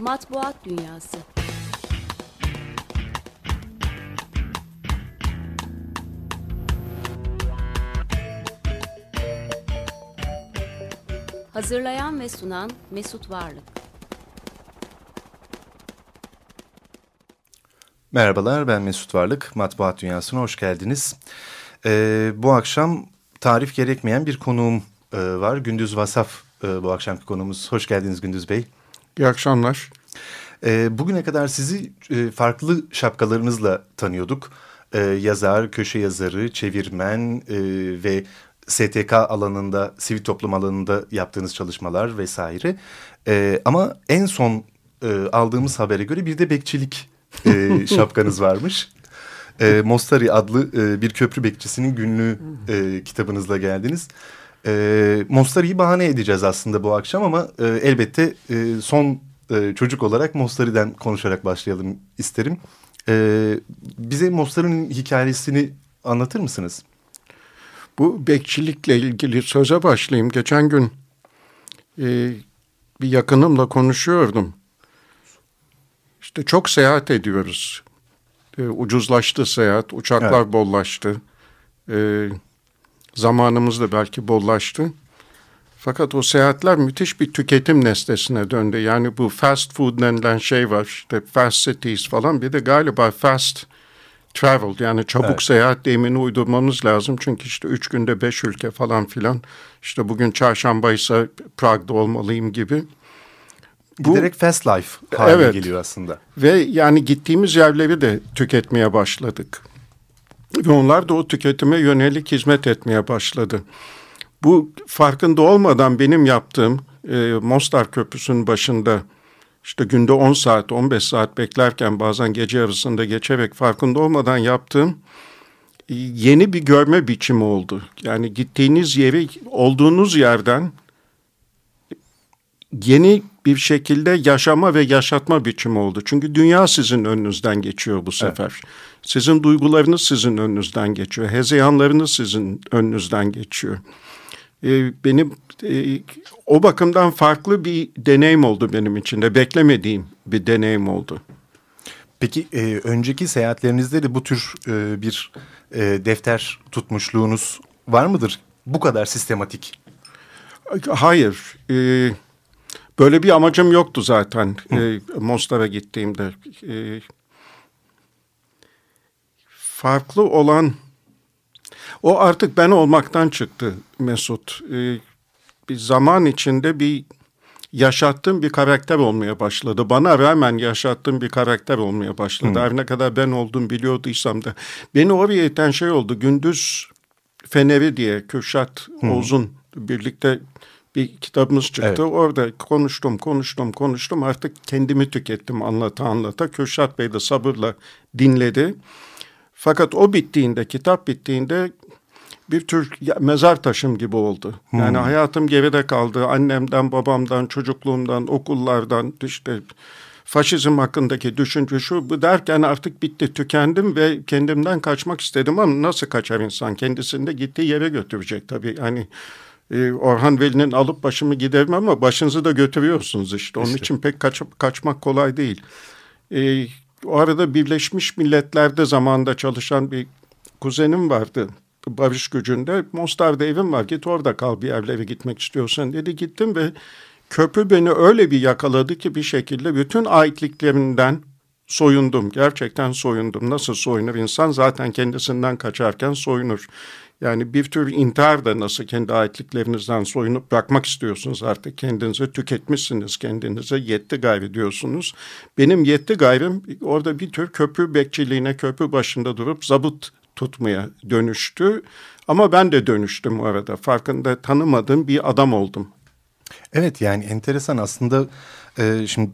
Matbuat Dünyası Hazırlayan ve sunan Mesut Varlık Merhabalar ben Mesut Varlık. Matbuat Dünyası'na hoş geldiniz. Ee, bu akşam tarif gerekmeyen bir konuğum e, var. Gündüz Vasaf e, bu akşamki konuğumuz. Hoş geldiniz Gündüz Bey. İyi akşamlar. E, bugüne kadar sizi e, farklı şapkalarınızla tanıyorduk. E, yazar, köşe yazarı, çevirmen e, ve STK alanında, sivil toplum alanında yaptığınız çalışmalar vesaire. E, ama en son e, aldığımız habere göre bir de bekçilik e, şapkanız varmış. E, Mostari adlı e, bir köprü bekçisinin günlüğü e, kitabınızla geldiniz. E, Mostari'yi bahane edeceğiz aslında bu akşam ama e, elbette e, son e, çocuk olarak Mostari'den konuşarak başlayalım isterim. E, bize Mostari'nin hikayesini anlatır mısınız? Bu bekçilikle ilgili söze başlayayım. Geçen gün e, bir yakınımla konuşuyordum. İşte çok seyahat ediyoruz. E, ucuzlaştı seyahat, uçaklar evet. bollaştı. E, zamanımız da belki bollaştı. Fakat o seyahatler müthiş bir tüketim nesnesine döndü. Yani bu fast food denilen şey var. İşte fast cities falan. Bir de galiba fast travel yani çabuk evet. seyahat deyimini uydurmamız lazım. Çünkü işte üç günde beş ülke falan filan. İşte bugün çarşamba ise Prag'da olmalıyım gibi. Bu, Giderek fast life haline evet, geliyor aslında. Ve yani gittiğimiz yerleri de tüketmeye başladık. Ve onlar da o tüketime yönelik hizmet etmeye başladı. Bu farkında olmadan benim yaptığım e, Mostar Köprüsü'nün başında işte günde 10 saat 15 saat beklerken bazen gece yarısında geçerek farkında olmadan yaptığım e, yeni bir görme biçimi oldu. Yani gittiğiniz yeri olduğunuz yerden yeni bir şekilde yaşama ve yaşatma biçimi oldu. Çünkü dünya sizin önünüzden geçiyor bu sefer. Evet. Sizin duygularınız sizin önünüzden geçiyor. Hezeyanlarınız sizin önünüzden geçiyor. Ee, benim e, o bakımdan farklı bir deneyim oldu benim için de. Beklemediğim bir deneyim oldu. Peki e, önceki seyahatlerinizde de bu tür e, bir e, defter tutmuşluğunuz var mıdır? Bu kadar sistematik. Hayır. Hayır. Böyle bir amacım yoktu zaten e, Mostar'a gittiğimde. E, farklı olan o artık ben olmaktan çıktı Mesut. E, bir zaman içinde bir yaşattığım bir karakter olmaya başladı. Bana rağmen yaşattığım bir karakter olmaya başladı. Hmm. Her ne kadar ben olduğumu biliyorduysam da. Beni oraya iten şey oldu. Gündüz Feneri diye Kürşat hmm. Oğuz'un birlikte bir kitabımız çıktı. Evet. Orada konuştum, konuştum, konuştum. Artık kendimi tükettim anlata anlata. Kürşat Bey de sabırla dinledi. Fakat o bittiğinde, kitap bittiğinde bir tür mezar taşım gibi oldu. Hmm. Yani hayatım geride kaldı. Annemden, babamdan, çocukluğumdan, okullardan işte faşizm hakkındaki düşünce şu bu derken artık bitti tükendim ve kendimden kaçmak istedim ama nasıl kaçar insan kendisinde gittiği yere götürecek tabii hani e, Orhan Veli'nin alıp başımı giderim ama başınızı da götürüyorsunuz işte. Onun işte. için pek kaç, kaçmak kolay değil. E, o arada Birleşmiş Milletler'de zamanında çalışan bir kuzenim vardı. Barış gücünde. Mostar'da evim var git orada kal bir yerlere gitmek istiyorsan dedi. Gittim ve köprü beni öyle bir yakaladı ki bir şekilde bütün aitliklerinden soyundum. Gerçekten soyundum. Nasıl soyunur insan? Zaten kendisinden kaçarken soyunur. Yani bir tür intihar da nasıl kendi aitliklerinizden soyunup bırakmak istiyorsunuz artık kendinizi tüketmişsiniz kendinize yetti gayrı diyorsunuz. Benim yetti gayrım orada bir tür köprü bekçiliğine köprü başında durup zabıt tutmaya dönüştü. Ama ben de dönüştüm arada farkında tanımadığım bir adam oldum. Evet yani enteresan aslında e, şimdi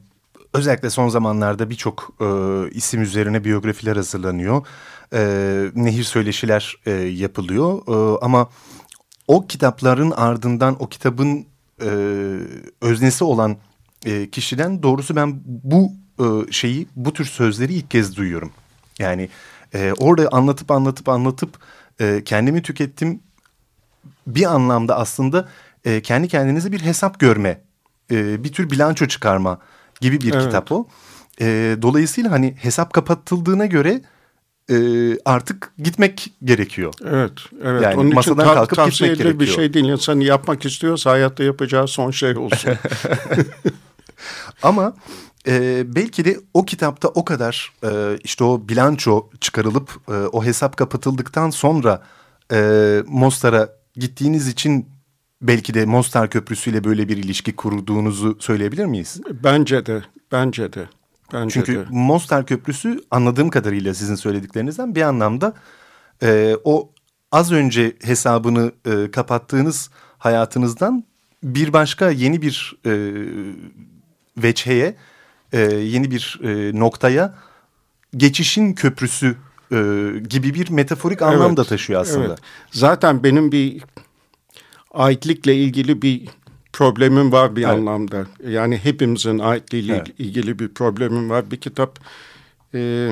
özellikle son zamanlarda birçok e, isim üzerine biyografiler hazırlanıyor e, nehir söyleşiler e, yapılıyor. E, ama o kitapların ardından o kitabın e, öznesi olan e, kişiden doğrusu ben bu e, şeyi bu tür sözleri ilk kez duyuyorum. Yani e, orada anlatıp anlatıp anlatıp e, kendimi tükettim bir anlamda aslında e, kendi kendinize bir hesap görme, e, bir tür bilanço çıkarma gibi bir Evet. kitap o. E, dolayısıyla hani hesap kapatıldığına göre e, artık gitmek gerekiyor. Evet, evet. Yani Onun için masadan ta- kalkıp tavsiye gitmek edilir bir gerekiyor. şey değil. İnsan yapmak istiyorsa hayatta yapacağı son şey olsun. Ama e, belki de o kitapta o kadar e, işte o bilanço çıkarılıp e, o hesap kapatıldıktan sonra e, Mostar'a gittiğiniz için belki de Mostar Köprüsü ile böyle bir ilişki kurduğunuzu söyleyebilir miyiz? bence de, bence de. Bence Çünkü de. Mostar Köprüsü anladığım kadarıyla sizin söylediklerinizden bir anlamda e, o az önce hesabını e, kapattığınız hayatınızdan bir başka yeni bir e, veçheye, e, yeni bir e, noktaya geçişin köprüsü e, gibi bir metaforik anlam Evet, da taşıyor aslında. Evet. Zaten benim bir aitlikle ilgili bir problemim var bir Evet. anlamda. Yani hepimizin aitliğiyle Evet. ilgili bir problemim var. Bir kitap e,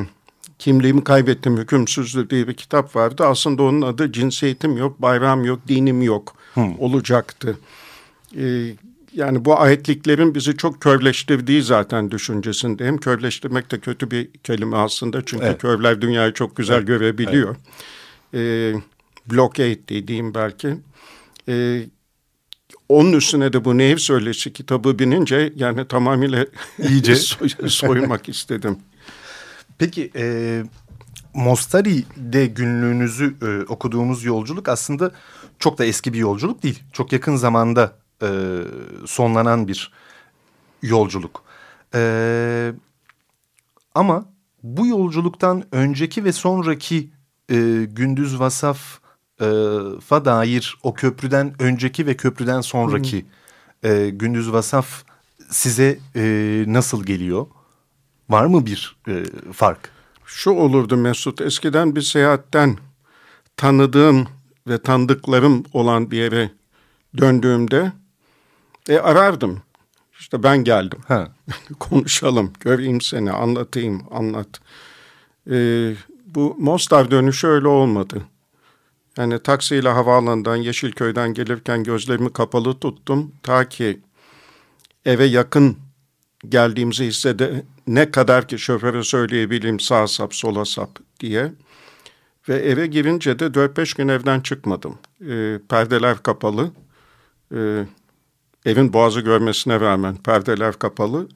Kimliğimi Kaybettim Hükümsüzlüğü diye bir kitap vardı. Aslında onun adı cinsiyetim yok, bayram yok, dinim yok olacaktı. E, yani bu aitliklerin bizi çok körleştirdiği zaten düşüncesinde. Hem körleştirmek de kötü bir kelime aslında. Çünkü Evet. körler dünyayı çok güzel görebiliyor. E, blockade dediğim belki. E, onun üstüne de bu Nehir Söyleşi kitabı binince yani tamamıyla İyice. soy- soymak istedim. Peki e, Mostari'de günlüğünüzü e, okuduğumuz yolculuk aslında çok da eski bir yolculuk değil. Çok yakın zamanda e, sonlanan bir yolculuk. E, ama bu yolculuktan önceki ve sonraki e, Gündüz Vasaf'a dair o köprüden önceki ve köprüden sonraki e, Gündüz Vasaf size e, nasıl geliyor? Var mı bir e, fark? Şu olurdu Mesut, eskiden bir seyahatten tanıdığım ve tanıdıklarım olan bir yere döndüğümde e, arardım. İşte ben geldim. Ha. Konuşalım, göreyim seni, anlatayım, anlat. E, bu Mostar dönüşü öyle olmadı. Yani taksiyle havaalanından Yeşilköy'den gelirken gözlerimi kapalı tuttum. Ta ki eve yakın geldiğimizi hissede ne kadar ki şoföre söyleyebileyim sağ sap sola sap diye. Ve eve girince de 4-5 gün evden çıkmadım. E, perdeler kapalı. E, evin boğazı görmesine rağmen perdeler kapalı.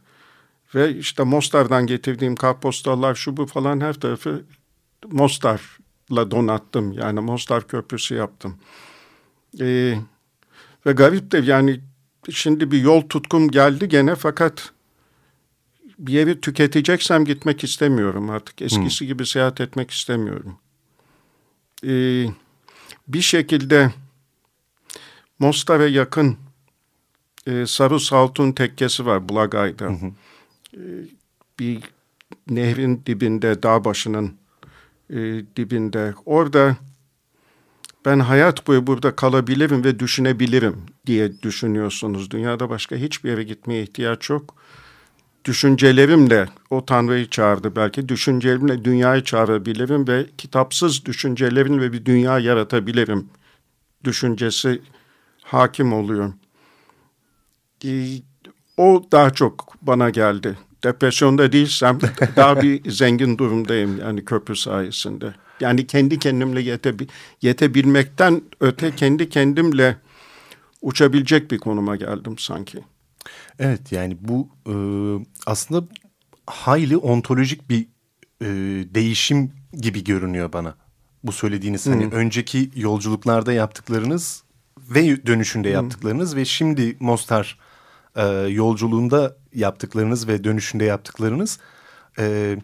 Ve işte Mostar'dan getirdiğim kartpostallar şu bu falan her tarafı Mostar'la donattım. Yani Mostar Köprüsü yaptım. E, ve garip de yani şimdi bir yol tutkum geldi gene fakat bir yeri tüketeceksem gitmek istemiyorum artık. Eskisi gibi seyahat etmek istemiyorum. Ee, bir şekilde Mostar'a yakın e, Sarı Saltun tekkesi var Bulagay'da. Ee, bir nehrin dibinde, dağ başının e, dibinde. Orada ben hayat boyu burada kalabilirim ve düşünebilirim diye düşünüyorsunuz. Dünyada başka hiçbir yere gitmeye ihtiyaç yok. Düşüncelerimle o Tanrı'yı çağırdı belki. Düşüncelerimle dünyayı çağırabilirim ve kitapsız düşüncelerimle bir dünya yaratabilirim. Düşüncesi hakim oluyor. Ee, o daha çok bana geldi. Depresyonda değilsem daha bir zengin durumdayım yani köprü sayesinde. Yani kendi kendimle yetebi yetebilmekten öte kendi kendimle uçabilecek bir konuma geldim sanki. Evet yani bu e, aslında hayli ontolojik bir e, değişim gibi görünüyor bana. Bu söylediğiniz hani önceki yolculuklarda yaptıklarınız ve dönüşünde yaptıklarınız ve şimdi Mostar e, yolculuğunda yaptıklarınız ve dönüşünde yaptıklarınız e,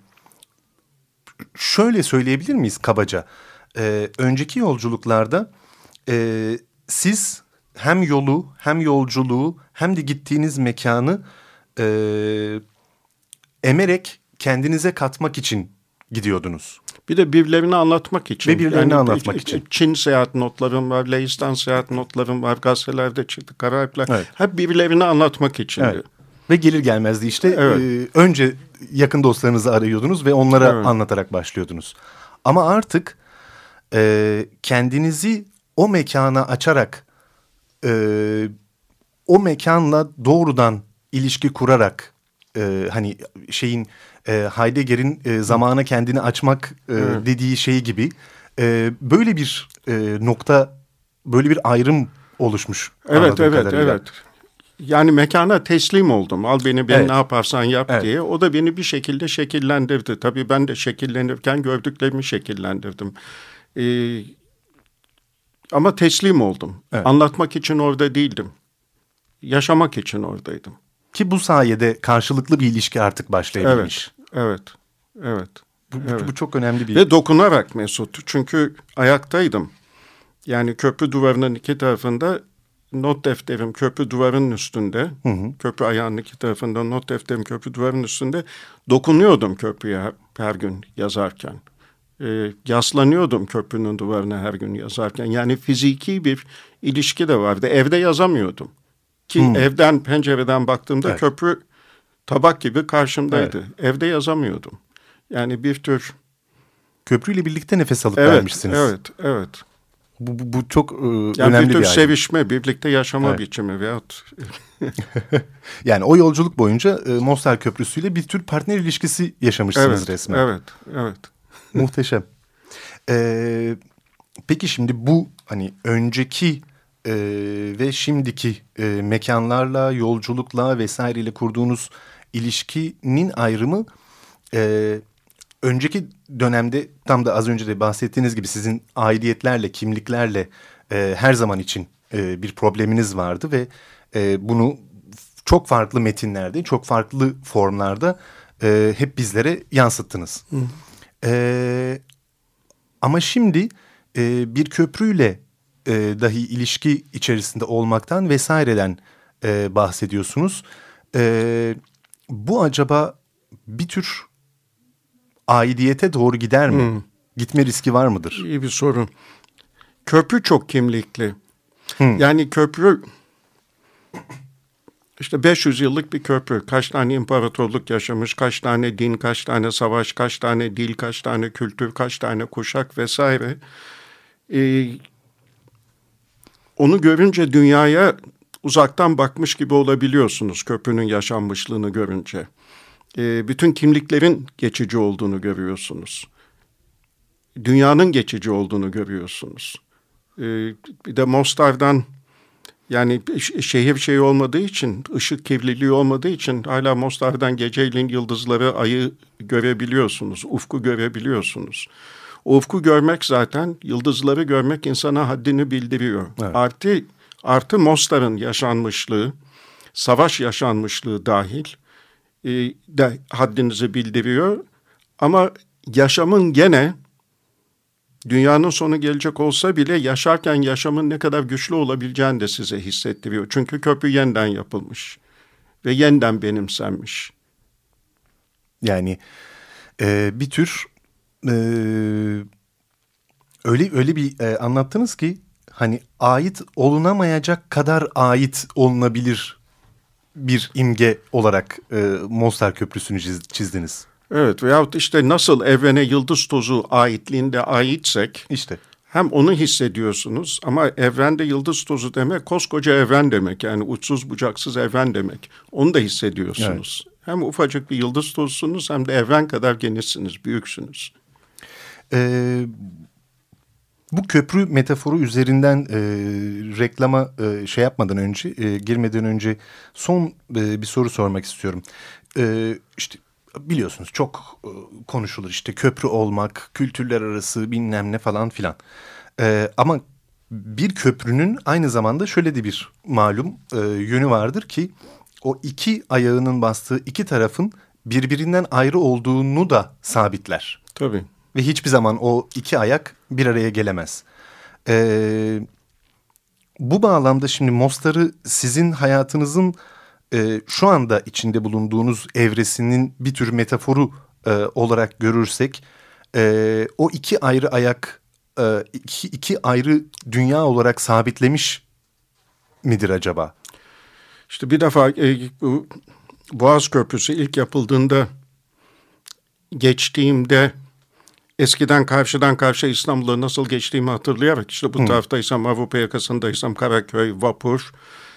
şöyle söyleyebilir miyiz kabaca? E, önceki yolculuklarda e, siz hem yolu hem yolculuğu hem de gittiğiniz mekanı e, emerek kendinize katmak için gidiyordunuz. Bir de birilerine anlatmak için. Ve birilerine anlatmak için. Çin seyahat notlarım var, Leistan seyahat notlarım var, gazetelerde çıktı, Karayipler. Evet. Hep birilerine anlatmak için. Evet. Ve gelir gelmez de işte Evet. e, önce yakın dostlarınızı arıyordunuz ve onlara Evet. anlatarak başlıyordunuz. Ama artık e, kendinizi o mekana açarak e, o mekanla doğrudan ilişki kurarak e, hani şeyin e, Heidegger'in e, zamana kendini açmak e, Evet. dediği şey gibi e, böyle bir e, nokta böyle bir ayrım oluşmuş. Evet evet kadarıyla. evet. Yani mekana teslim oldum. Al beni beni Evet. ne yaparsan yap Evet. diye. O da beni bir şekilde şekillendirdi. Tabii ben de şekillenirken gördüklerimi şekillendirdim. Ee, ama teslim oldum. Evet. Anlatmak için orada değildim. Yaşamak için oradaydım. Ki bu sayede karşılıklı bir ilişki artık başlayabilmiş. Evet. Evet. Evet. Bu, bu- Evet. bu çok önemli bir Ve dokunarak Mesut. Çünkü ayaktaydım. Yani köprü duvarının iki tarafında not defterim köprü duvarının üstünde. Köprü ayağının iki tarafında not defterim köprü duvarının üstünde. Dokunuyordum köprüye her, her gün yazarken. Ee, yaslanıyordum köprünün duvarına her gün yazarken. Yani fiziki bir ilişki de vardı. Evde yazamıyordum. Ki evden pencereden baktığımda Evet. köprü tabak gibi karşımdaydı. Evde yazamıyordum. Yani bir tür köprüyle birlikte nefes alıp Evet, vermişsiniz. evet, evet. Bu, bu, bu çok e, Yani önemli bir bir, ayrım. sevişme, birlikte yaşama Evet. biçimi veyahut Yani o yolculuk boyunca e, Mostar Köprüsü'yle bir tür partner ilişkisi yaşamışsınız evet, resmen. evet, evet. Muhteşem. Ee, peki şimdi bu hani önceki e, ve şimdiki e, mekanlarla, yolculukla vesaireyle kurduğunuz ilişkinin ayrımı e, önceki dönemde tam da az önce de bahsettiğiniz gibi sizin aidiyetlerle, kimliklerle e, her zaman için e, bir probleminiz vardı ve e, bunu çok farklı metinlerde, çok farklı formlarda e, hep bizlere yansıttınız. E, ama şimdi e, bir köprüyle e, dahi ilişki içerisinde olmaktan vesaireden e, bahsediyorsunuz. E, bu acaba bir tür aidiyete doğru gider mi? Gitme riski var mıdır? İyi bir soru. Köprü çok kimlikli. Yani köprü işte 500 yıllık bir köprü. Kaç tane imparatorluk yaşamış, kaç tane din, kaç tane savaş, kaç tane dil, kaç tane kültür, kaç tane kuşak vesaire. Ee, onu görünce dünyaya uzaktan bakmış gibi olabiliyorsunuz köprünün yaşanmışlığını görünce. Ee, bütün kimliklerin geçici olduğunu görüyorsunuz dünyanın geçici olduğunu görüyorsunuz. Ee, bir de Mostar'dan yani şehir şey olmadığı için, ışık kirliliği olmadığı için hala Mostar'dan geceleyin yıldızları, ayı görebiliyorsunuz, ufku görebiliyorsunuz. O ufku görmek zaten, yıldızları görmek insana haddini bildiriyor. Evet. Artı, artı Mostar'ın yaşanmışlığı, savaş yaşanmışlığı dahil e, de haddinizi bildiriyor. Ama yaşamın gene dünyanın sonu gelecek olsa bile yaşarken yaşamın ne kadar güçlü olabileceğini de size hissettiriyor. Çünkü köprü yeniden yapılmış ve yeniden benimsenmiş. Yani e, bir tür e, öyle öyle bir e, anlattınız ki hani ait olunamayacak kadar ait olunabilir bir imge olarak e, Mostar Köprüsü'nü çiz- çizdiniz. Evet veyahut işte nasıl evrene yıldız tozu aitliğinde aitsek İşte. hem onu hissediyorsunuz ama evrende yıldız tozu demek koskoca evren demek yani uçsuz bucaksız evren demek. Onu da hissediyorsunuz. Hem ufacık bir yıldız tozusunuz hem de evren kadar genişsiniz, büyüksünüz. Ee, bu köprü metaforu üzerinden e, reklama e, şey yapmadan önce, e, girmeden önce son e, bir soru sormak istiyorum. E, işte biliyorsunuz çok e, konuşulur işte köprü olmak, kültürler arası bilmem ne falan filan. E, ama bir köprünün aynı zamanda şöyle de bir malum e, yönü vardır ki o iki ayağının bastığı iki tarafın birbirinden ayrı olduğunu da sabitler. Tabii. Ve hiçbir zaman o iki ayak bir araya gelemez. Ee, bu bağlamda şimdi Mostar'ı sizin hayatınızın e, şu anda içinde bulunduğunuz evresinin bir tür metaforu e, olarak görürsek... e, o iki ayrı ayak, e, iki, iki ayrı dünya olarak sabitlemiş midir acaba? İşte bir defa e, bu Boğaz Köprüsü ilk yapıldığında geçtiğimde eskiden karşıdan karşıya İstanbul'a nasıl geçtiğimi hatırlayarak işte bu taraftaysam Avrupa yakasındaysam Karaköy, vapur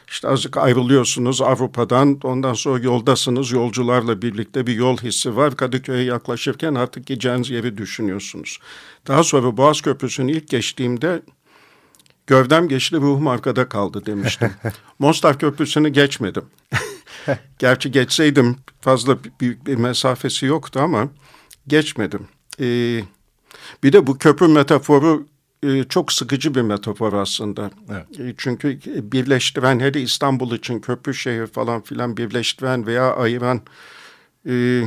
işte azıcık ayrılıyorsunuz Avrupa'dan ondan sonra yoldasınız yolcularla birlikte bir yol hissi var. Kadıköy'e yaklaşırken artık gideceğiniz yeri düşünüyorsunuz. Daha sonra Boğaz Köprüsü'nü ilk geçtiğimde gövdem geçti ruhum arkada kaldı demiştim. Mostar Köprüsü'nü geçmedim. Gerçi geçseydim fazla büyük bir mesafesi yoktu ama geçmedim. Ee, bir de bu köprü metaforu e, çok sıkıcı bir metafor aslında. Evet. E, çünkü birleştiren hele İstanbul için köprü şehir falan filan birleştiren veya ayıran e,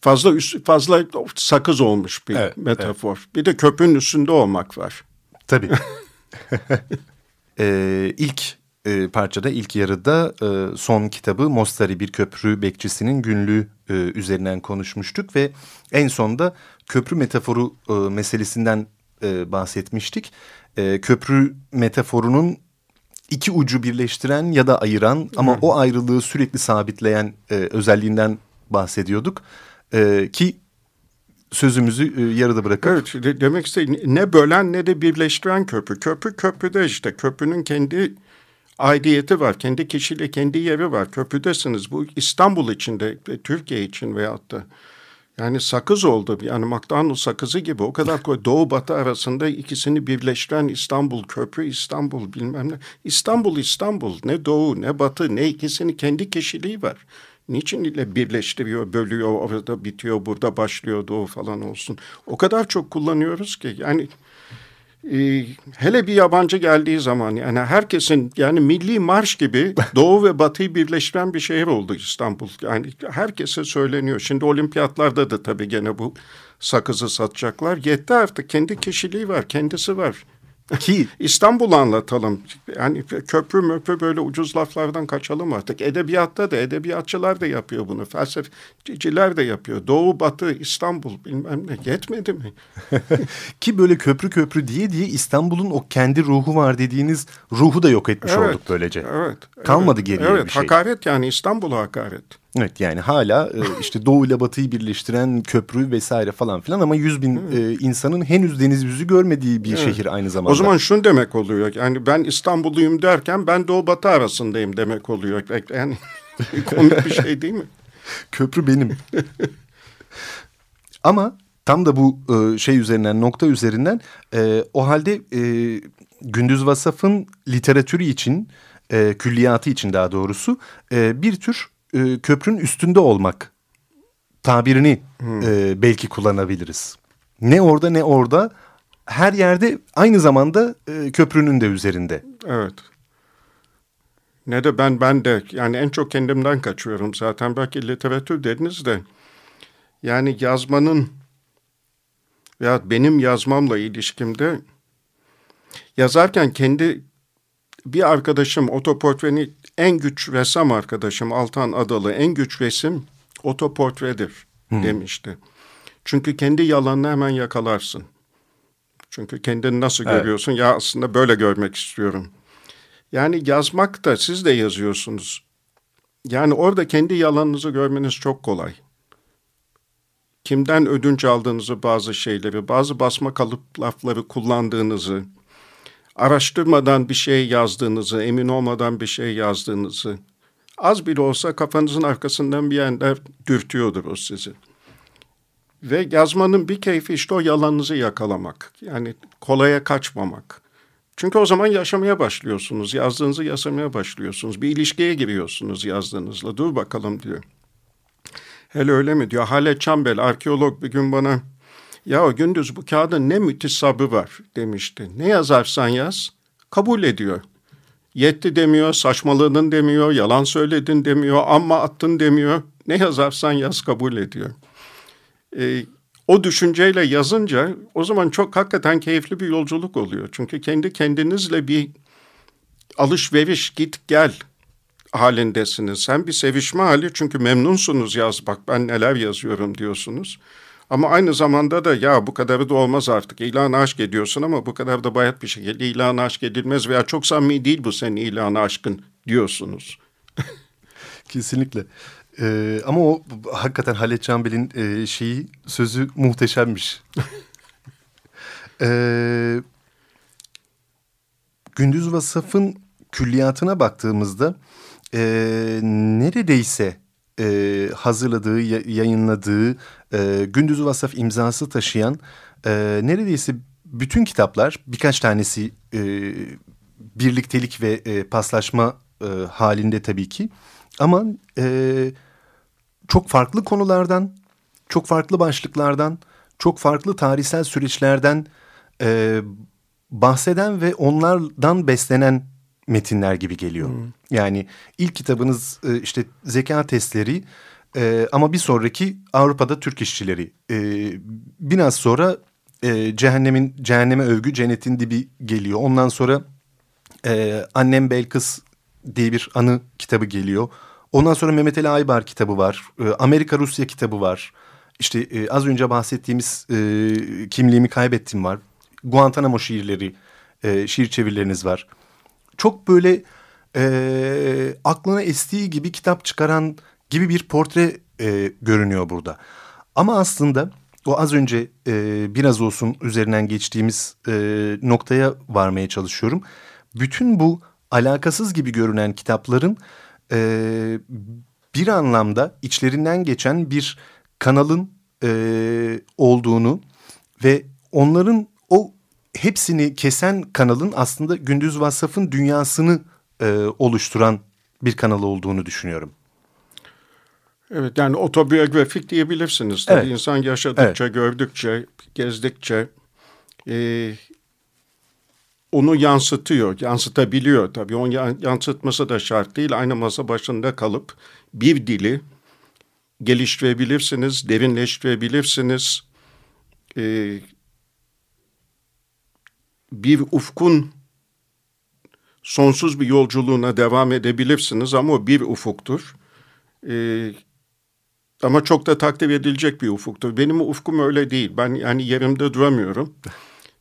fazla üst, fazla sakız olmuş bir evet, metafor. Evet. Bir de köprünün üstünde olmak var. Tabii. ee, ilk e, parçada ilk yarıda e, son kitabı Mostari bir köprü bekçisinin günlüğü e, üzerinden konuşmuştuk ve en sonda köprü metaforu e, meselesinden e, bahsetmiştik. E, köprü metaforunun iki ucu birleştiren ya da ayıran ama Hı. o ayrılığı sürekli sabitleyen e, özelliğinden bahsediyorduk. E, ki sözümüzü e, yarıda bırakıp... Evet demek istediğim ne bölen ne de birleştiren köprü. Köprü köprüde işte köprünün kendi aidiyeti var. Kendi kişiliği, kendi yeri var. Köprüdesiniz. Bu İstanbul içinde, Türkiye için veyahut da yani sakız oldu. Yani McDonald's sakızı gibi o kadar koy. Doğu batı arasında ikisini birleştiren İstanbul köprü İstanbul bilmem ne. İstanbul İstanbul ne doğu ne batı ne ikisini kendi kişiliği var. Niçin ile birleştiriyor, bölüyor, orada bitiyor, burada başlıyor doğu falan olsun. O kadar çok kullanıyoruz ki yani e, hele bir yabancı geldiği zaman yani herkesin yani milli marş gibi doğu ve batıyı birleştiren bir şehir oldu İstanbul. Yani herkese söyleniyor. Şimdi olimpiyatlarda da tabii gene bu sakızı satacaklar. Yetti artık kendi kişiliği var, kendisi var. Ki İstanbul'u anlatalım. Yani köprü möprü böyle ucuz laflardan kaçalım artık. Edebiyatta da edebiyatçılar da yapıyor bunu. Felsefeciler de yapıyor. Doğu, Batı, İstanbul bilmem ne. Yetmedi mi? Ki böyle köprü köprü diye diye İstanbul'un o kendi ruhu var dediğiniz ruhu da yok etmiş evet, olduk böylece. Evet. Kalmadı evet, geriye evet, bir şey. Hakaret yani İstanbul'a hakaret. Evet yani hala e, işte Doğu ile Batı'yı birleştiren köprü vesaire falan filan ama yüz bin e, insanın henüz deniz yüzü görmediği bir evet. şehir aynı zamanda. O zaman şunu demek oluyor yani ben İstanbulluyum derken ben Doğu Batı arasındayım demek oluyor. Yani komik bir şey değil mi? köprü benim. ama tam da bu e, şey üzerinden nokta üzerinden e, o halde Gündüz Vasaf'ın literatürü için e, külliyatı için daha doğrusu e, bir tür e, köprünün üstünde olmak tabirini hmm. e, belki kullanabiliriz. Ne orada ne orada her yerde aynı zamanda e, köprünün de üzerinde. Evet. Ne de ben ben de yani en çok kendimden kaçıyorum zaten belki literatür dediniz de yani yazmanın veya benim yazmamla ilişkimde yazarken kendi bir arkadaşım otoportreni en güç ressam arkadaşım Altan Adalı en güç resim otoportredir hmm. demişti. Çünkü kendi yalanını hemen yakalarsın. Çünkü kendini nasıl evet. görüyorsun? Ya aslında böyle görmek istiyorum. Yani yazmak da siz de yazıyorsunuz. Yani orada kendi yalanınızı görmeniz çok kolay. Kimden ödünç aldığınızı bazı şeyleri, bazı basma kalıp lafları kullandığınızı, araştırmadan bir şey yazdığınızı, emin olmadan bir şey yazdığınızı, az bile olsa kafanızın arkasından bir yerde dürtüyordur o sizi. Ve yazmanın bir keyfi işte o yalanınızı yakalamak. Yani kolaya kaçmamak. Çünkü o zaman yaşamaya başlıyorsunuz. Yazdığınızı yaşamaya başlıyorsunuz. Bir ilişkiye giriyorsunuz yazdığınızla. Dur bakalım diyor. Hele öyle mi diyor. Halet Çambel arkeolog bir gün bana ya Gündüz bu kağıdın ne müthiş sabrı var demişti. Ne yazarsan yaz kabul ediyor. Yetti demiyor, saçmalığının demiyor, yalan söyledin demiyor, amma attın demiyor. Ne yazarsan yaz kabul ediyor. Ee, o düşünceyle yazınca o zaman çok hakikaten keyifli bir yolculuk oluyor. Çünkü kendi kendinizle bir alışveriş git gel halindesiniz. Hem bir sevişme hali çünkü memnunsunuz yaz bak ben neler yazıyorum diyorsunuz. Ama aynı zamanda da ya bu kadarı da olmaz artık. İlan aşk ediyorsun ama bu kadar da bayat bir şekilde ilan aşk edilmez veya çok samimi değil bu senin ilan aşkın diyorsunuz. Kesinlikle. Ee, ama o hakikaten Halet Canbel'in e, şeyi sözü muhteşemmiş. ee, Gündüz Vasaf'ın külliyatına baktığımızda e, neredeyse e, hazırladığı, yayınladığı, e, Gündüz Vasaf imzası taşıyan e, neredeyse bütün kitaplar birkaç tanesi e, birliktelik ve e, paslaşma e, halinde tabii ki. Ama e, çok farklı konulardan, çok farklı başlıklardan, çok farklı tarihsel süreçlerden e, bahseden ve onlardan beslenen metinler gibi geliyor. Hmm. Yani ilk kitabınız e, işte zeka testleri e, ama bir sonraki Avrupa'da Türk işçileri. E, biraz sonra e, cehennemin cehenneme övgü cennetin dibi geliyor. Ondan sonra e, Annem Belkıs diye bir anı kitabı geliyor. Ondan sonra Mehmet Ali Aybar kitabı var. E, Amerika Rusya kitabı var. İşte e, az önce bahsettiğimiz e, kimliğimi kaybettim var. Guantanamo şiirleri, e, şiir çevirileriniz var. Çok böyle e, aklına estiği gibi kitap çıkaran gibi bir portre e, görünüyor burada. Ama aslında o az önce e, biraz olsun üzerinden geçtiğimiz e, noktaya varmaya çalışıyorum. Bütün bu alakasız gibi görünen kitapların e, bir anlamda içlerinden geçen bir kanalın e, olduğunu ve onların o hepsini kesen kanalın aslında Gündüz Vassaf'ın dünyasını e, oluşturan bir kanal olduğunu düşünüyorum. Evet yani otobiyografik diyebilirsiniz. Tabii evet. insan yaşadıkça, evet. gördükçe, gezdikçe e, onu yansıtıyor, yansıtabiliyor. Tabii onu yansıtması da şart değil. Aynı masa başında kalıp bir dili geliştirebilirsiniz, derinleştirebilirsiniz. E, bir ufkun sonsuz bir yolculuğuna devam edebilirsiniz ama o bir ufuktur. Ee, ama çok da takdir edilecek bir ufuktur. Benim ufkum öyle değil. Ben yani yerimde duramıyorum.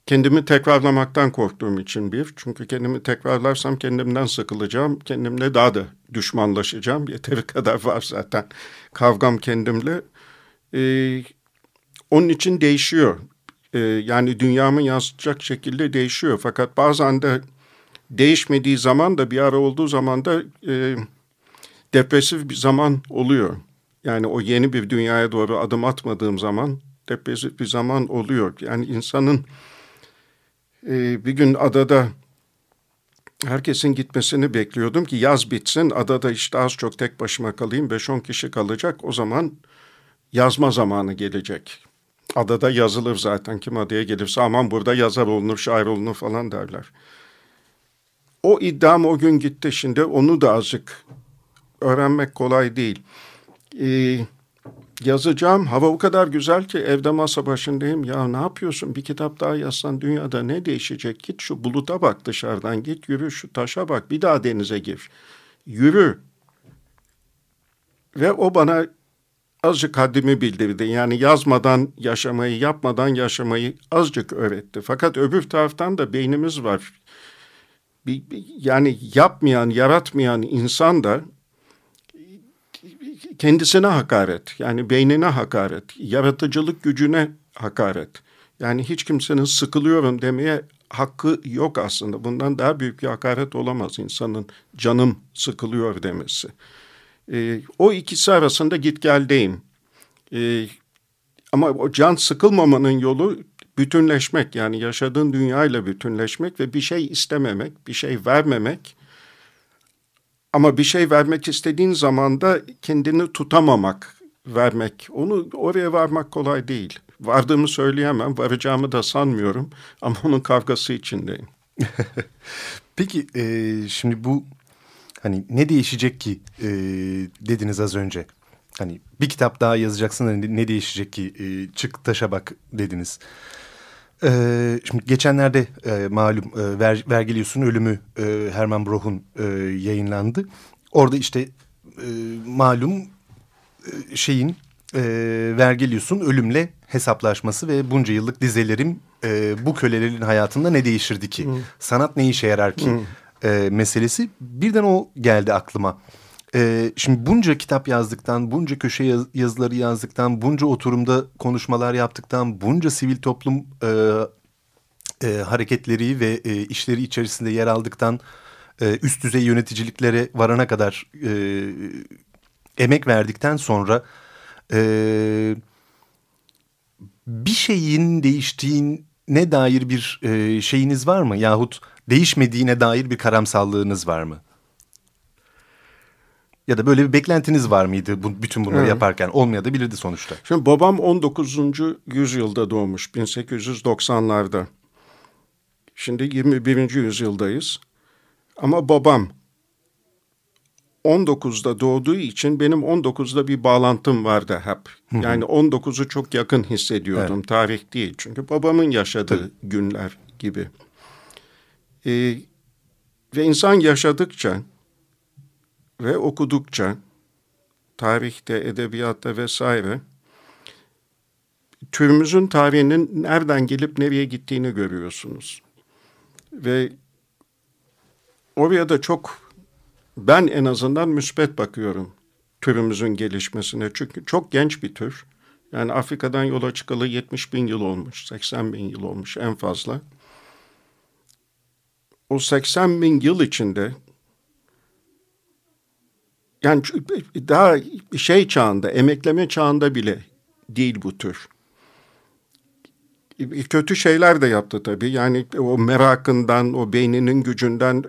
Kendimi tekrarlamaktan korktuğum için bir. Çünkü kendimi tekrarlarsam kendimden sıkılacağım. Kendimle daha da düşmanlaşacağım. Yeteri kadar var zaten kavgam kendimle. Ee, onun için değişiyor. Ee, yani dünyamı yansıtacak şekilde değişiyor. Fakat bazen de değişmediği zaman da bir ara olduğu zaman da e, depresif bir zaman oluyor. Yani o yeni bir dünyaya doğru adım atmadığım zaman depresif bir zaman oluyor. Yani insanın e, bir gün adada herkesin gitmesini bekliyordum ki yaz bitsin adada işte az çok tek başıma kalayım 5-10 kişi kalacak o zaman yazma zamanı gelecek. Adada yazılır zaten kim adaya gelirse aman burada yazar olunur şair olunur falan derler. O iddiam o gün gitti şimdi onu da azıcık öğrenmek kolay değil. Ee, yazacağım. Hava o kadar güzel ki evde masa başındayım. Ya ne yapıyorsun? Bir kitap daha yazsan dünyada ne değişecek? Git şu buluta bak dışarıdan. Git yürü şu taşa bak. Bir daha denize gir. Yürü. Ve o bana azıcık haddimi bildirdi. Yani yazmadan yaşamayı, yapmadan yaşamayı azıcık öğretti. Fakat öbür taraftan da beynimiz var. Bir, yani yapmayan, yaratmayan insan da kendisine hakaret. Yani beynine hakaret, yaratıcılık gücüne hakaret. Yani hiç kimsenin sıkılıyorum demeye hakkı yok aslında. Bundan daha büyük bir hakaret olamaz insanın canım sıkılıyor demesi. E, o ikisi arasında git geldeyim. E, ama o can sıkılmamanın yolu bütünleşmek yani yaşadığın dünyayla bütünleşmek ve bir şey istememek, bir şey vermemek. Ama bir şey vermek istediğin zaman da kendini tutamamak, vermek. Onu oraya varmak kolay değil. Vardığımı söyleyemem, varacağımı da sanmıyorum ama onun kavgası içindeyim. Peki e, şimdi bu Hani ne değişecek ki e, dediniz az önce. Hani bir kitap daha yazacaksın hani ne değişecek ki e, çık taşa bak dediniz. Ee, şimdi geçenlerde e, malum e, Ver, Vergilius'un ölümü e, Herman Broch'un e, yayınlandı. Orada işte e, malum e, şeyin e, Vergilius'un ölümle hesaplaşması ve bunca yıllık dizelerim e, bu kölelerin hayatında ne değişirdi ki? Hmm. Sanat ne işe yarar ki? Hmm e, meselesi birden o geldi aklıma. E, şimdi bunca kitap yazdıktan, bunca köşe yaz, yazıları yazdıktan, bunca oturumda konuşmalar yaptıktan, bunca sivil toplum e, e, hareketleri ve e, işleri içerisinde yer aldıktan e, üst düzey yöneticiliklere varana kadar e, emek verdikten sonra e, bir şeyin değiştiğine dair bir e, şeyiniz var mı? Yahut değişmediğine dair bir karamsallığınız var mı? Ya da böyle bir beklentiniz var mıydı bu, bütün bunları evet. yaparken? Olmaya da bilirdi sonuçta. Şimdi babam 19. yüzyılda doğmuş 1890'larda. Şimdi 21. yüzyıldayız. Ama babam 19'da doğduğu için benim 19'da bir bağlantım vardı hep. Yani 19'u çok yakın hissediyordum. Evet. Tarih değil. Çünkü babamın yaşadığı Tabii. günler gibi. Ee, ve insan yaşadıkça ve okudukça tarihte, edebiyatta vesaire türümüzün tarihinin nereden gelip nereye gittiğini görüyorsunuz. Ve oraya da çok ben en azından müspet bakıyorum türümüzün gelişmesine. Çünkü çok genç bir tür. Yani Afrika'dan yola çıkalı 70 bin yıl olmuş, 80 bin yıl olmuş en fazla. O 80 bin yıl içinde yani daha şey çağında, emekleme çağında bile değil bu tür. Kötü şeyler de yaptı tabii. Yani o merakından, o beyninin gücünden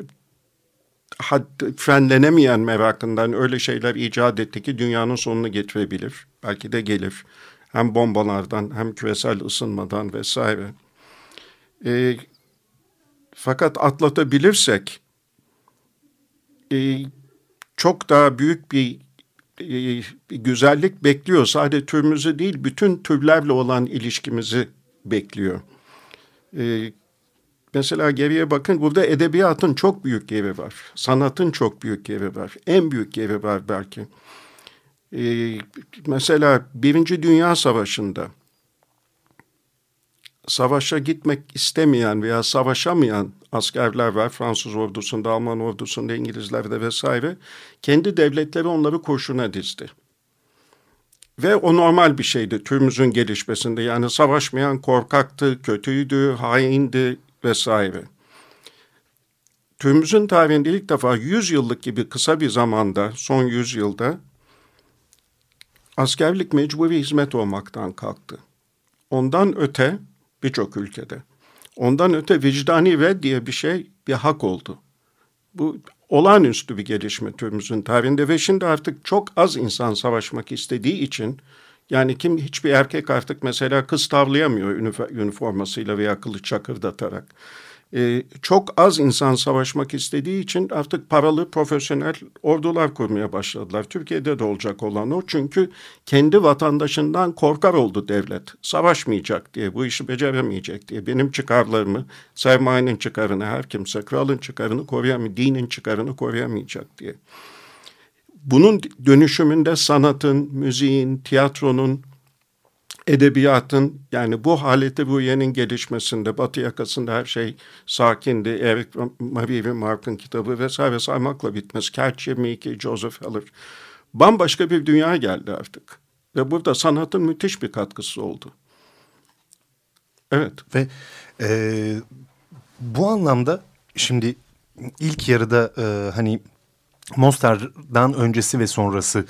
had, frenlenemeyen merakından öyle şeyler icat etti ki dünyanın sonunu getirebilir. Belki de gelir. Hem bombalardan hem küresel ısınmadan vesaire. E, fakat atlatabilirsek e, çok daha büyük bir, e, güzellik bekliyor. Sadece türümüzü değil bütün türlerle olan ilişkimizi bekliyor. E, Mesela geriye bakın burada edebiyatın çok büyük yeri var. Sanatın çok büyük yeri var. En büyük yeri var belki. Ee, mesela Birinci Dünya Savaşı'nda savaşa gitmek istemeyen veya savaşamayan askerler var. Fransız ordusunda, Alman ordusunda, İngilizlerde vesaire. Kendi devletleri onları kurşuna dizdi. Ve o normal bir şeydi türümüzün gelişmesinde. Yani savaşmayan korkaktı, kötüydü, haindi, vesaire. Türümüzün tarihinde ilk defa 100 yıllık gibi kısa bir zamanda, son 100 yılda askerlik mecburi hizmet olmaktan kalktı. Ondan öte birçok ülkede. Ondan öte vicdani red diye bir şey bir hak oldu. Bu olağanüstü bir gelişme türümüzün tarihinde ve şimdi artık çok az insan savaşmak istediği için yani kim hiçbir erkek artık mesela kız tavlayamıyor üniformasıyla veya kılıç çakırdatarak. Ee, çok az insan savaşmak istediği için artık paralı profesyonel ordular kurmaya başladılar. Türkiye'de de olacak olan o çünkü kendi vatandaşından korkar oldu devlet. Savaşmayacak diye, bu işi beceremeyecek diye. Benim çıkarlarımı, sermayenin çıkarını her kimse, kralın çıkarını koruyamayacak, dinin çıkarını koruyamayacak diye. Bunun dönüşümünde sanatın, müziğin, tiyatronun, edebiyatın yani bu haleti bu yenin gelişmesinde Batı yakasında her şey sakindi. Eric Marie Mark'ın kitabı vesaire saymakla bitmez. Catch 22, Joseph Heller. Bambaşka bir dünya geldi artık. Ve burada sanatın müthiş bir katkısı oldu. Evet. Ve e, bu anlamda şimdi ilk yarıda e, hani Mostar'dan öncesi ve sonrası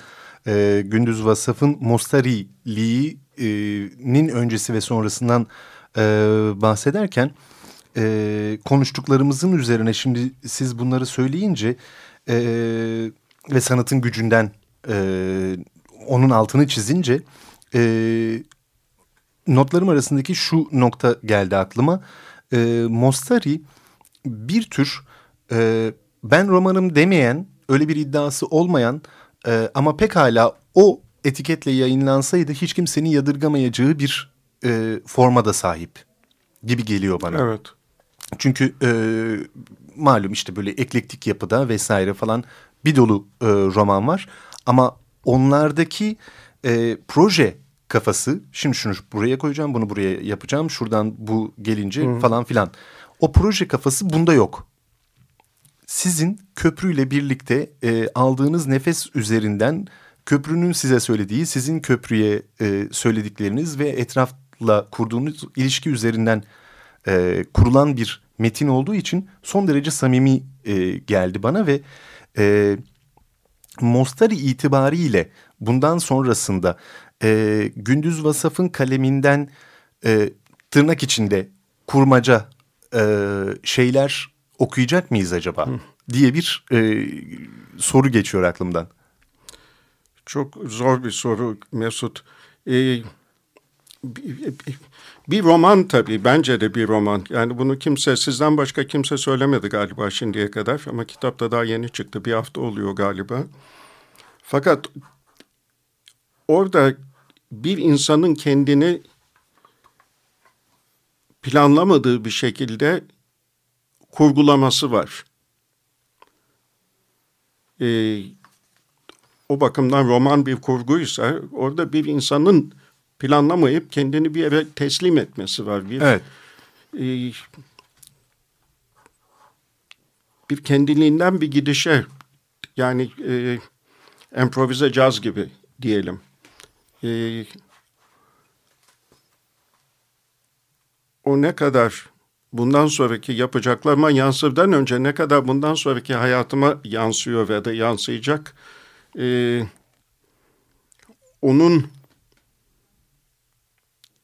e, Gündüz Vasaf'ın Mostariliğinin öncesi ve sonrasından e, bahsederken e, konuştuklarımızın üzerine şimdi siz bunları söyleyince e, ve sanatın gücünden e, onun altını çizince e, notlarım arasındaki şu nokta geldi aklıma. E, Mostari bir tür e, ben romanım demeyen öyle bir iddiası olmayan e, ama pekala o etiketle yayınlansaydı hiç kimsenin yadırgamayacağı bir e, formada sahip gibi geliyor bana. Evet. Çünkü e, malum işte böyle eklektik yapıda vesaire falan bir dolu e, roman var. Ama onlardaki e, proje kafası şimdi şunu buraya koyacağım bunu buraya yapacağım şuradan bu gelince Hı. falan filan. O proje kafası bunda yok sizin köprüyle birlikte e, aldığınız nefes üzerinden köprünün size söylediği, sizin köprüye e, söyledikleriniz ve etrafla kurduğunuz ilişki üzerinden e, kurulan bir metin olduğu için son derece samimi e, geldi bana ve e, Mostari itibariyle bundan sonrasında e, Gündüz Vasaf'ın kaleminden e, tırnak içinde kurmaca e, şeyler okuyacak mıyız acaba Hı. diye bir e, soru geçiyor aklımdan. Çok zor bir soru Mesut. Ee, bir, roman tabii bence de bir roman. Yani bunu kimse sizden başka kimse söylemedi galiba şimdiye kadar ama kitapta daha yeni çıktı. Bir hafta oluyor galiba. Fakat orada bir insanın kendini planlamadığı bir şekilde kurgulaması var. Ee, o bakımdan roman bir kurguysa orada bir insanın planlamayıp kendini bir yere teslim etmesi var. Bir, evet. E, bir kendiliğinden bir gidişe yani e, improvize caz gibi diyelim. E, o ne kadar bundan sonraki yapacaklarıma yansırdan önce ne kadar bundan sonraki hayatıma yansıyor ve de yansıyacak e, onun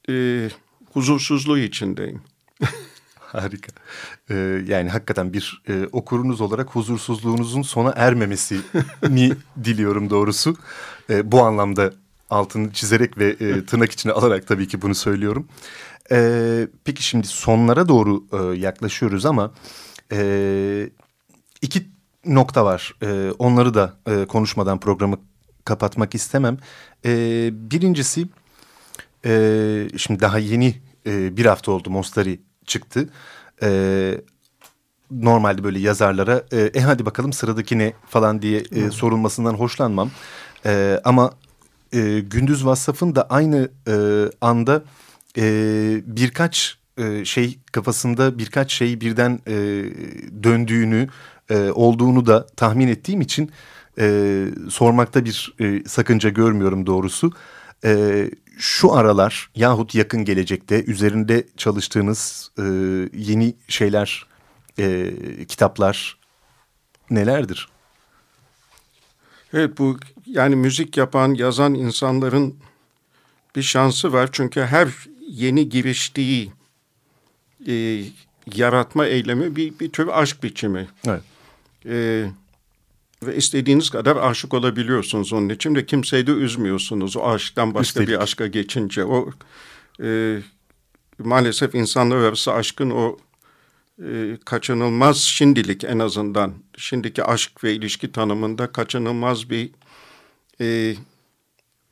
e, huzursuzluğu içindeyim. Harika. Ee, yani hakikaten bir e, okurunuz olarak huzursuzluğunuzun sona ermemesini diliyorum doğrusu. E, bu anlamda altını çizerek ve e, tırnak içine alarak tabii ki bunu söylüyorum. E, peki şimdi sonlara doğru e, yaklaşıyoruz ama e, iki nokta var. E, onları da e, konuşmadan programı kapatmak istemem. E, birincisi e, şimdi daha yeni e, bir hafta oldu Mostari çıktı. E, normalde böyle yazarlara e, e hadi bakalım sıradaki ne falan diye e, sorulmasından hoşlanmam. E, ama e, Gündüz Vassaf'ın da aynı e, anda e, birkaç e, şey kafasında birkaç şey birden e, döndüğünü e, olduğunu da tahmin ettiğim için e, sormakta bir e, sakınca görmüyorum doğrusu. E, şu aralar yahut yakın gelecekte üzerinde çalıştığınız e, yeni şeyler, e, kitaplar nelerdir? Evet bu yani müzik yapan, yazan insanların bir şansı var. Çünkü her yeni giriştiği e, yaratma eylemi bir, bir tür aşk biçimi. Evet. E, ve istediğiniz kadar aşık olabiliyorsunuz onun için de kimseyi de üzmüyorsunuz. O aşktan başka Üstelik. bir aşka geçince. O e, maalesef insanlar arası aşkın o e, kaçınılmaz şimdilik en azından şimdiki aşk ve ilişki tanımında kaçınılmaz bir e,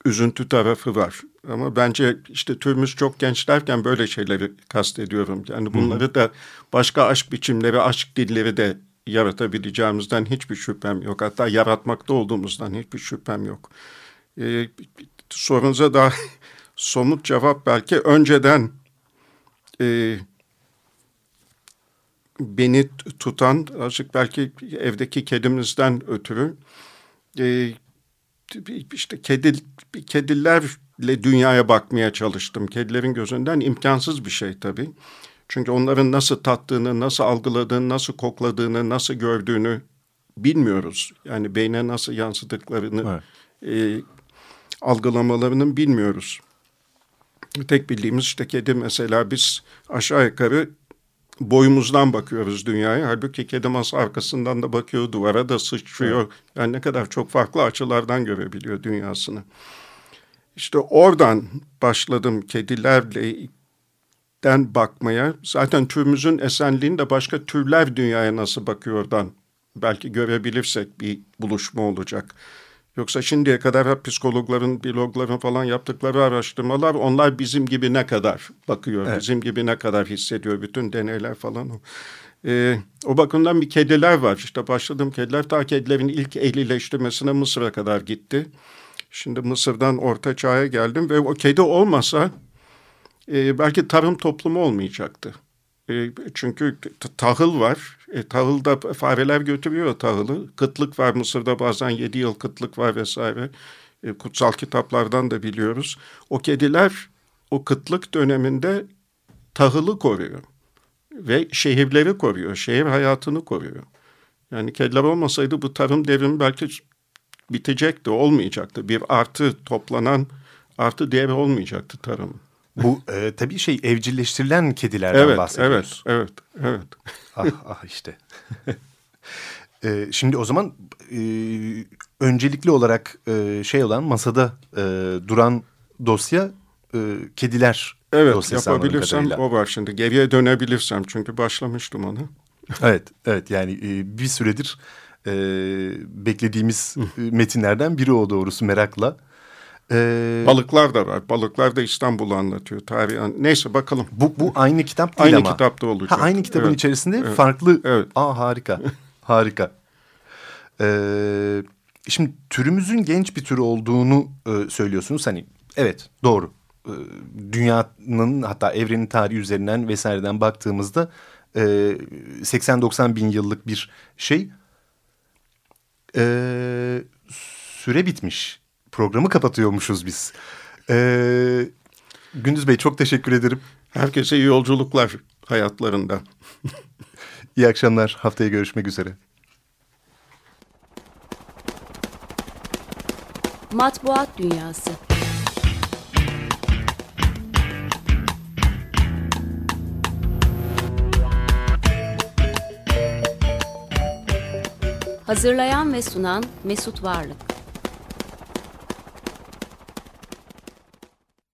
üzüntü tarafı var. Ama bence işte türümüz çok genç derken böyle şeyleri kastediyorum. Yani bunları da başka aşk biçimleri, aşk dilleri de yaratabileceğimizden hiçbir şüphem yok. Hatta yaratmakta olduğumuzdan hiçbir şüphem yok. Ee, sorunuza daha somut cevap belki önceden e, beni tutan azıcık belki evdeki kedimizden ötürü e, işte kedi kedilerle dünyaya bakmaya çalıştım. Kedilerin gözünden imkansız bir şey tabii. Çünkü onların nasıl tattığını, nasıl algıladığını, nasıl kokladığını, nasıl gördüğünü bilmiyoruz. Yani beyne nasıl yansıdıklarını, evet. e, algılamalarını bilmiyoruz. Tek bildiğimiz işte kedi mesela biz aşağı yukarı boyumuzdan bakıyoruz dünyaya. Halbuki kedi masa arkasından da bakıyor, duvara da sıçrıyor. Evet. Yani ne kadar çok farklı açılardan görebiliyor dünyasını. İşte oradan başladım kedilerle den bakmaya, zaten türümüzün esenliğini de başka türler dünyaya nasıl bakıyordan belki görebilirsek bir buluşma olacak. Yoksa şimdiye kadar hep psikologların, biologların falan yaptıkları araştırmalar onlar bizim gibi ne kadar bakıyor, evet. bizim gibi ne kadar hissediyor bütün deneyler falan. Ee, o bakımdan bir kediler var. İşte başladığım kediler ta kedilerin ilk ehlileştirmesine Mısır'a kadar gitti. Şimdi Mısır'dan Orta Çağ'a geldim ve o kedi olmasa e, belki tarım toplumu olmayacaktı. E, çünkü tahıl var. E, tahılda fareler götürüyor tahılı. Kıtlık var Mısır'da bazen yedi yıl kıtlık var vesaire. E, kutsal kitaplardan da biliyoruz. O kediler o kıtlık döneminde tahılı koruyor. ve şehirleri koruyor, şehir hayatını koruyor. Yani kediler olmasaydı bu tarım devrimi belki bitecekti, olmayacaktı. Bir artı toplanan artı değeri olmayacaktı tarım. Bu e, tabii şey evcilleştirilen kedilerden Evet, evet, bahsediyoruz. evet, evet. ah ah işte. e, şimdi o zaman e, öncelikli olarak e, şey olan masada e, duran dosya e, kediler Evet, dosyası anladığım yapabilirsem o var şimdi. Geriye dönebilirsem çünkü başlamıştım ona. Evet, evet yani e, bir süredir e, beklediğimiz e, metinlerden biri o doğrusu merakla. E, Balıklar da var. Balıklar da İstanbul'u anlatıyor. Tarihi. Neyse bakalım. bu, bu aynı kitap değil Aynı ama. kitapta olacak. Ha, aynı kitabın Evet. içerisinde Evet. farklı. Evet. Aa harika, harika. Ee, şimdi türümüzün genç bir tür olduğunu e, söylüyorsunuz. Hani evet doğru. Ee, dünyanın hatta evrenin tarihi üzerinden vesaireden baktığımızda e, 80-90 bin yıllık bir şey. Ee, süre bitmiş. Programı kapatıyormuşuz biz. Ee, Gündüz Bey çok teşekkür ederim. Herkese iyi yolculuklar hayatlarında. İyi akşamlar. Haftaya görüşmek üzere. Matbuat Dünyası Hazırlayan ve sunan Mesut Varlık